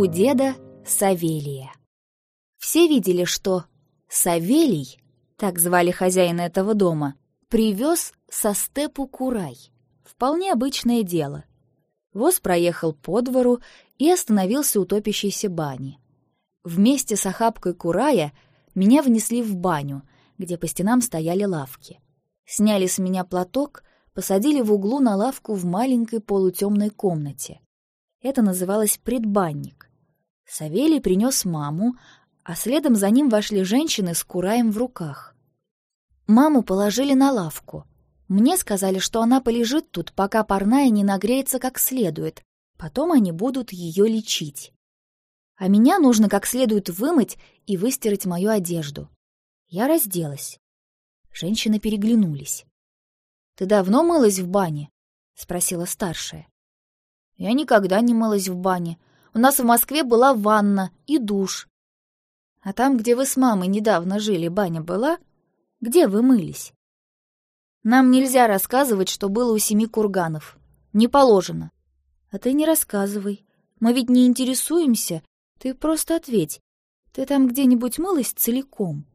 У деда Савелия. Все видели, что Савелий, так звали хозяина этого дома, привез со степу курай. Вполне обычное дело. Воз проехал по двору и остановился у топящейся бани. Вместе с охапкой курая меня внесли в баню, где по стенам стояли лавки. Сняли с меня платок, посадили в углу на лавку в маленькой полутемной комнате. Это называлось предбанник. Савелий принес маму, а следом за ним вошли женщины с кураем в руках. Маму положили на лавку. Мне сказали, что она полежит тут, пока парная не нагреется как следует. Потом они будут ее лечить. А меня нужно как следует вымыть и выстирать мою одежду. Я разделась. Женщины переглянулись. «Ты давно мылась в бане?» — спросила старшая. «Я никогда не мылась в бане. У нас в Москве была ванна и душ. А там, где вы с мамой недавно жили, баня была? Где вы мылись?» «Нам нельзя рассказывать, что было у семи курганов. Не положено». «А ты не рассказывай. Мы ведь не интересуемся. Ты просто ответь. Ты там где-нибудь мылась целиком?»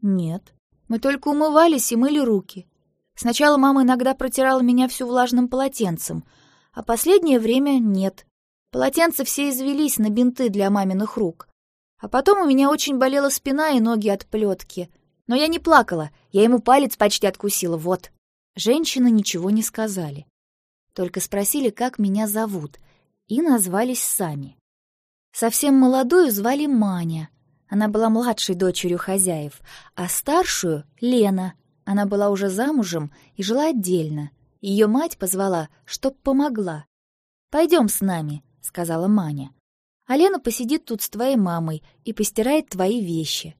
«Нет. Мы только умывались и мыли руки. Сначала мама иногда протирала меня всю влажным полотенцем, а последнее время нет. Полотенца все извелись на бинты для маминых рук. А потом у меня очень болела спина и ноги от плетки. Но я не плакала, я ему палец почти откусила, вот. Женщины ничего не сказали. Только спросили, как меня зовут, и назвались сами. Совсем молодую звали Маня. Она была младшей дочерью хозяев, а старшую — Лена — она была уже замужем и жила отдельно. Ее мать позвала, чтоб помогла. «Пойдем с нами», — сказала Маня. «А Лена посидит тут с твоей мамой и постирает твои вещи».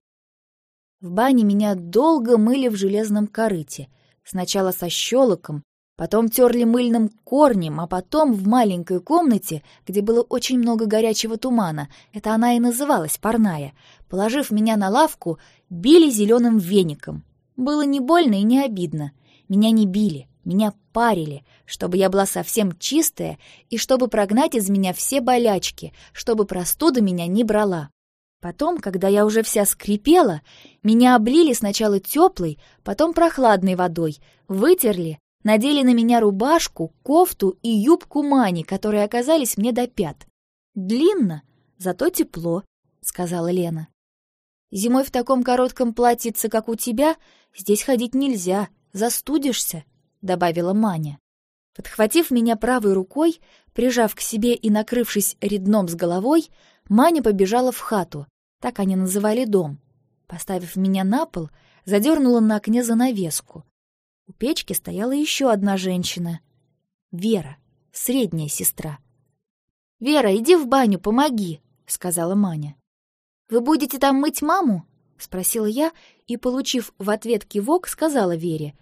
В бане меня долго мыли в железном корыте. Сначала со щелоком, потом терли мыльным корнем, а потом в маленькой комнате, где было очень много горячего тумана, это она и называлась парная, положив меня на лавку, били зеленым веником. Было не больно и не обидно. Меня не били, меня парили, чтобы я была совсем чистая и чтобы прогнать из меня все болячки, чтобы простуда меня не брала. Потом, когда я уже вся скрипела, меня облили сначала теплой, потом прохладной водой, вытерли, надели на меня рубашку, кофту и юбку мани, которые оказались мне до пят. Длинно, зато тепло, — сказала Лена. Зимой в таком коротком платьице, как у тебя, здесь ходить нельзя, застудишься», — добавила Маня. Подхватив меня правой рукой, прижав к себе и накрывшись редном с головой, Маня побежала в хату, так они называли дом. Поставив меня на пол, задернула на окне занавеску. У печки стояла еще одна женщина. Вера, средняя сестра. «Вера, иди в баню, помоги», — сказала Маня. «Вы будете там мыть маму?» — спросила я и, получив в ответ кивок, сказала Вере.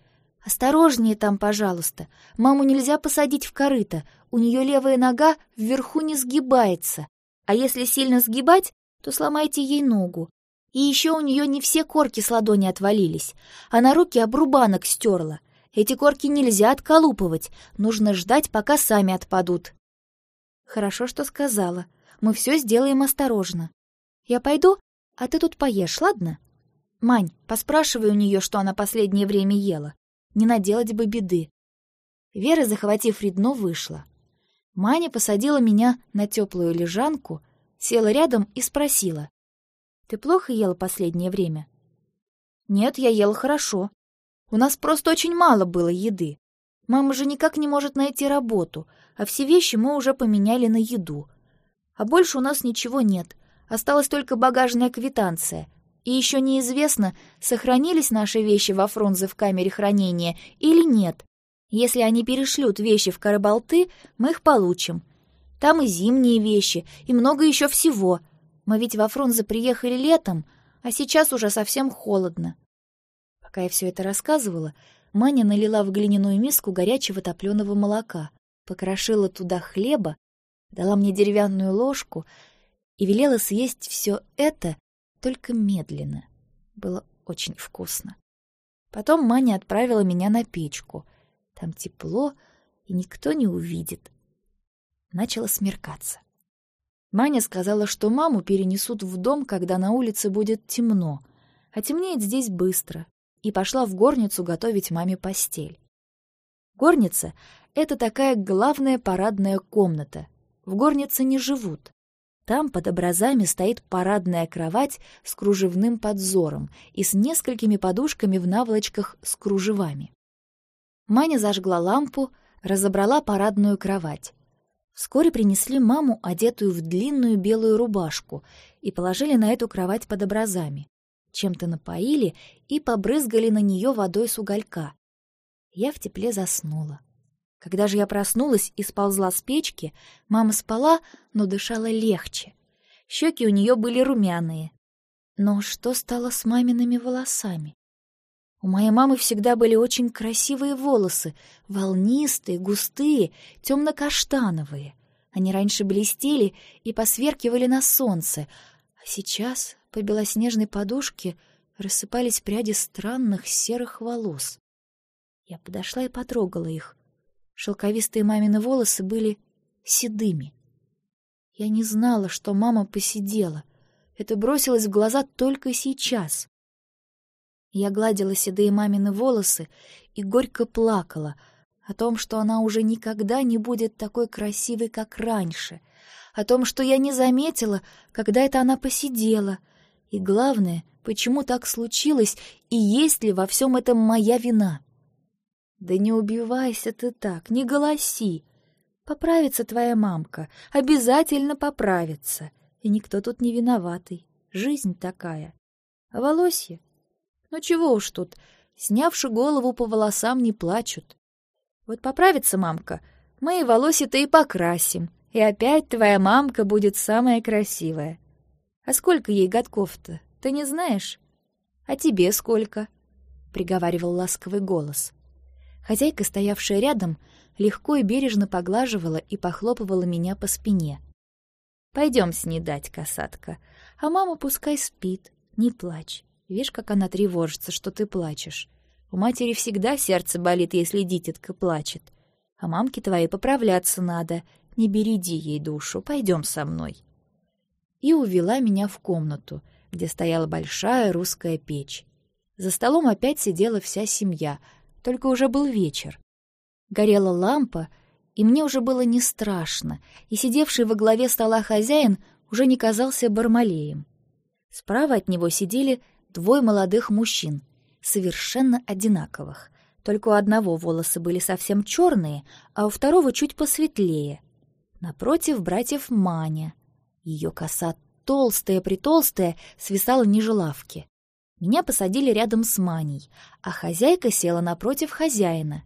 «Осторожнее там, пожалуйста. Маму нельзя посадить в корыто. У нее левая нога вверху не сгибается. А если сильно сгибать, то сломайте ей ногу. И еще у нее не все корки с ладони отвалились. Она руки обрубанок стерла. Эти корки нельзя отколупывать. Нужно ждать, пока сами отпадут». «Хорошо, что сказала. Мы все сделаем осторожно. Я пойду, а ты тут поешь, ладно? Мань, поспрашивай у нее, что она последнее время ела. Не наделать бы беды. Вера, захватив Редно, вышла. Маня посадила меня на теплую лежанку, села рядом и спросила. «Ты плохо ела последнее время?» «Нет, я ела хорошо. У нас просто очень мало было еды. Мама же никак не может найти работу, а все вещи мы уже поменяли на еду. А больше у нас ничего нет, Осталась только багажная квитанция. И еще неизвестно, сохранились наши вещи во Фрунзе в камере хранения или нет. Если они перешлют вещи в Карабалты, мы их получим. Там и зимние вещи, и много еще всего. Мы ведь во Фрунзе приехали летом, а сейчас уже совсем холодно. Пока я все это рассказывала, Маня налила в глиняную миску горячего топленого молока, покрошила туда хлеба, дала мне деревянную ложку — и велела съесть все это только медленно. Было очень вкусно. Потом Маня отправила меня на печку. Там тепло, и никто не увидит. Начало смеркаться. Маня сказала, что маму перенесут в дом, когда на улице будет темно, а темнеет здесь быстро, и пошла в горницу готовить маме постель. Горница — это такая главная парадная комната. В горнице не живут. Там под образами стоит парадная кровать с кружевным подзором и с несколькими подушками в наволочках с кружевами. Маня зажгла лампу, разобрала парадную кровать. Вскоре принесли маму, одетую в длинную белую рубашку, и положили на эту кровать под образами. Чем-то напоили и побрызгали на нее водой с уголька. Я в тепле заснула. Когда же я проснулась и сползла с печки, мама спала, но дышала легче. Щеки у нее были румяные. Но что стало с мамиными волосами? У моей мамы всегда были очень красивые волосы, волнистые, густые, темно-каштановые. Они раньше блестели и посверкивали на солнце, а сейчас по белоснежной подушке рассыпались пряди странных серых волос. Я подошла и потрогала их. Шелковистые мамины волосы были седыми. Я не знала, что мама посидела. Это бросилось в глаза только сейчас. Я гладила седые мамины волосы и горько плакала о том, что она уже никогда не будет такой красивой, как раньше, о том, что я не заметила, когда это она посидела, и главное, почему так случилось и есть ли во всем этом моя вина. Да не убивайся ты так, не голоси. Поправится твоя мамка, обязательно поправится. И никто тут не виноватый. Жизнь такая. А волосье? Ну чего уж тут, снявши голову по волосам, не плачут. Вот поправится мамка, мы и волосы-то и покрасим, и опять твоя мамка будет самая красивая. А сколько ей годков-то, ты не знаешь? А тебе сколько? — приговаривал ласковый голос. Хозяйка, стоявшая рядом, легко и бережно поглаживала и похлопывала меня по спине. «Пойдем снедать, касатка, а мама пускай спит, не плачь. Видишь, как она тревожится, что ты плачешь. У матери всегда сердце болит, если дитятка плачет. А мамке твоей поправляться надо, не береди ей душу, пойдем со мной». И увела меня в комнату, где стояла большая русская печь. За столом опять сидела вся семья — только уже был вечер. Горела лампа, и мне уже было не страшно, и сидевший во главе стола хозяин уже не казался бармалеем. Справа от него сидели двое молодых мужчин, совершенно одинаковых. Только у одного волосы были совсем черные, а у второго чуть посветлее. Напротив братьев Маня. Ее коса толстая-притолстая свисала ниже лавки. Меня посадили рядом с Маней, а хозяйка села напротив хозяина.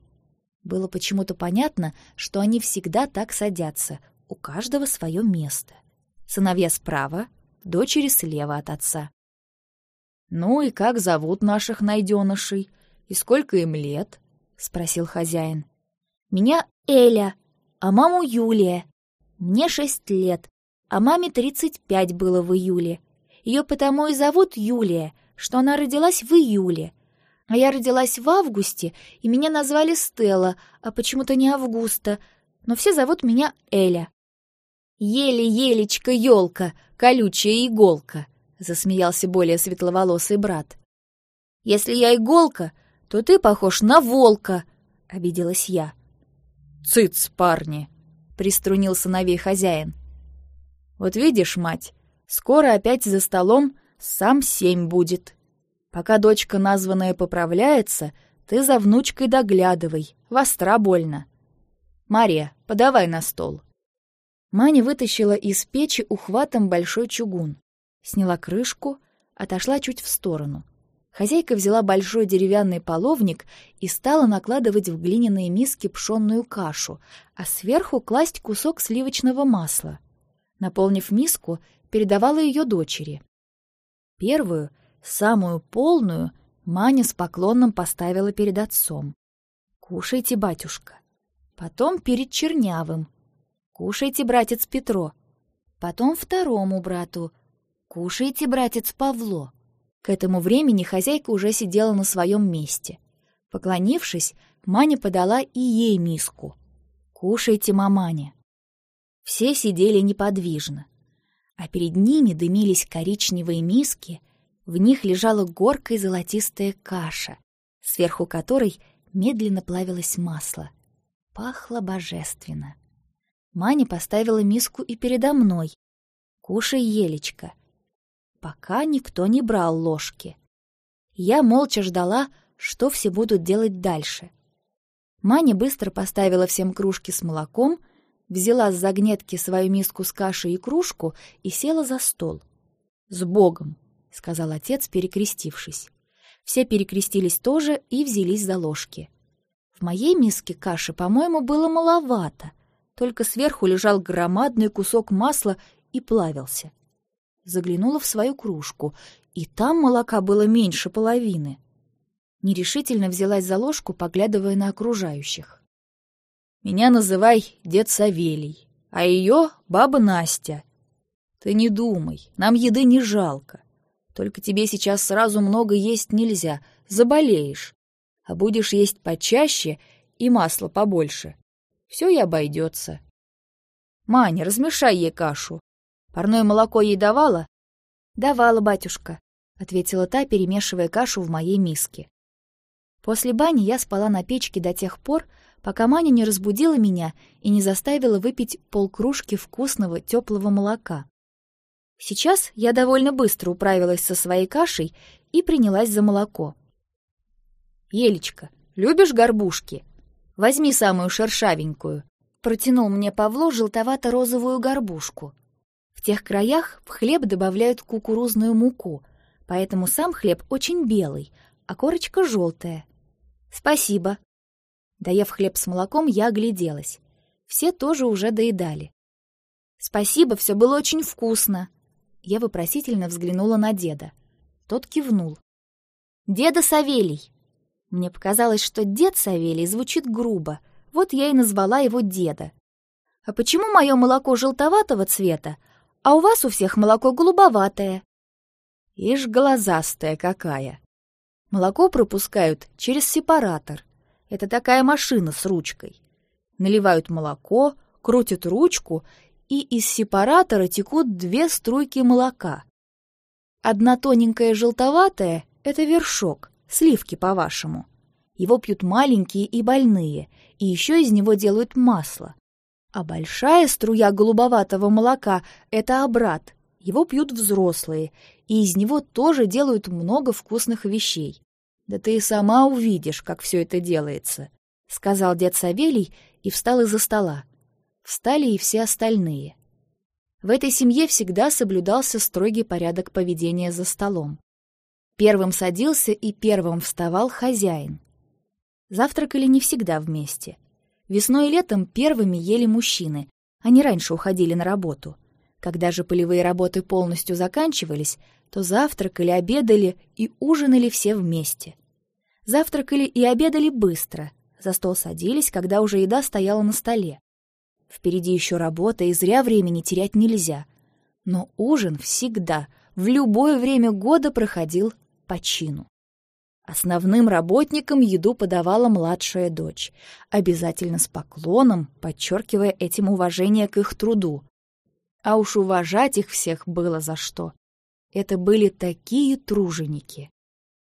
Было почему-то понятно, что они всегда так садятся, у каждого свое место. Сыновья справа, дочери слева от отца. «Ну и как зовут наших найденышей? И сколько им лет?» — спросил хозяин. «Меня Эля, а маму Юлия. Мне шесть лет, а маме тридцать пять было в июле. Ее потому и зовут Юлия, что она родилась в июле, а я родилась в августе, и меня назвали Стелла, а почему-то не Августа, но все зовут меня Эля. «Еле-елечка, елка, колючая иголка», — засмеялся более светловолосый брат. «Если я иголка, то ты похож на волка», — обиделась я. «Цыц, парни», — приструнил сыновей хозяин. «Вот видишь, мать, скоро опять за столом сам семь будет. Пока дочка названная поправляется, ты за внучкой доглядывай, востра больно. Мария, подавай на стол. Маня вытащила из печи ухватом большой чугун, сняла крышку, отошла чуть в сторону. Хозяйка взяла большой деревянный половник и стала накладывать в глиняные миски пшенную кашу, а сверху класть кусок сливочного масла. Наполнив миску, передавала ее дочери. Первую, самую полную, Маня с поклоном поставила перед отцом. «Кушайте, батюшка». Потом перед Чернявым. «Кушайте, братец Петро». Потом второму брату. «Кушайте, братец Павло». К этому времени хозяйка уже сидела на своем месте. Поклонившись, Маня подала и ей миску. «Кушайте, маманя». Все сидели неподвижно. А перед ними дымились коричневые миски, в них лежала горкой золотистая каша, сверху которой медленно плавилось масло. Пахло божественно. Маня поставила миску и передо мной. «Кушай, елечка». Пока никто не брал ложки. Я молча ждала, что все будут делать дальше. Маня быстро поставила всем кружки с молоком, взяла с загнетки свою миску с кашей и кружку и села за стол. «С Богом!» — сказал отец, перекрестившись. Все перекрестились тоже и взялись за ложки. В моей миске каши, по-моему, было маловато, только сверху лежал громадный кусок масла и плавился. Заглянула в свою кружку, и там молока было меньше половины. Нерешительно взялась за ложку, поглядывая на окружающих. «Меня называй дед Савелий, а ее — баба Настя. Ты не думай, нам еды не жалко. Только тебе сейчас сразу много есть нельзя, заболеешь. А будешь есть почаще и масла побольше. Все и обойдется. Маня, размешай ей кашу. Парное молоко ей давала? Давала, батюшка, ответила та, перемешивая кашу в моей миске. После бани я спала на печке до тех пор, пока Маня не разбудила меня и не заставила выпить полкружки вкусного теплого молока. Сейчас я довольно быстро управилась со своей кашей и принялась за молоко. «Елечка, любишь горбушки? Возьми самую шершавенькую», — протянул мне Павло желтовато-розовую горбушку. В тех краях в хлеб добавляют кукурузную муку, поэтому сам хлеб очень белый, а корочка желтая. «Спасибо». Доев хлеб с молоком, я огляделась. Все тоже уже доедали. «Спасибо, все было очень вкусно», я вопросительно взглянула на деда. Тот кивнул. «Деда Савелий!» Мне показалось, что дед Савелий звучит грубо, вот я и назвала его деда. «А почему мое молоко желтоватого цвета, а у вас у всех молоко голубоватое?» «Ишь, глазастая какая!» Молоко пропускают через сепаратор. Это такая машина с ручкой. Наливают молоко, крутят ручку, и из сепаратора текут две струйки молока. Одна тоненькая желтоватая — это вершок, сливки, по-вашему. Его пьют маленькие и больные, и еще из него делают масло. А большая струя голубоватого молока — это обрат, его пьют взрослые, и из него тоже делают много вкусных вещей. Да ты и сама увидишь, как все это делается, — сказал дед Савелий и встал из-за стола. Встали и все остальные. В этой семье всегда соблюдался строгий порядок поведения за столом. Первым садился и первым вставал хозяин. Завтракали не всегда вместе. Весной и летом первыми ели мужчины, они раньше уходили на работу. Когда же полевые работы полностью заканчивались, то завтракали, обедали и ужинали все вместе. Завтракали и обедали быстро, за стол садились, когда уже еда стояла на столе. Впереди еще работа, и зря времени терять нельзя. Но ужин всегда, в любое время года проходил по чину. Основным работникам еду подавала младшая дочь, обязательно с поклоном, подчеркивая этим уважение к их труду. А уж уважать их всех было за что. Это были такие труженики.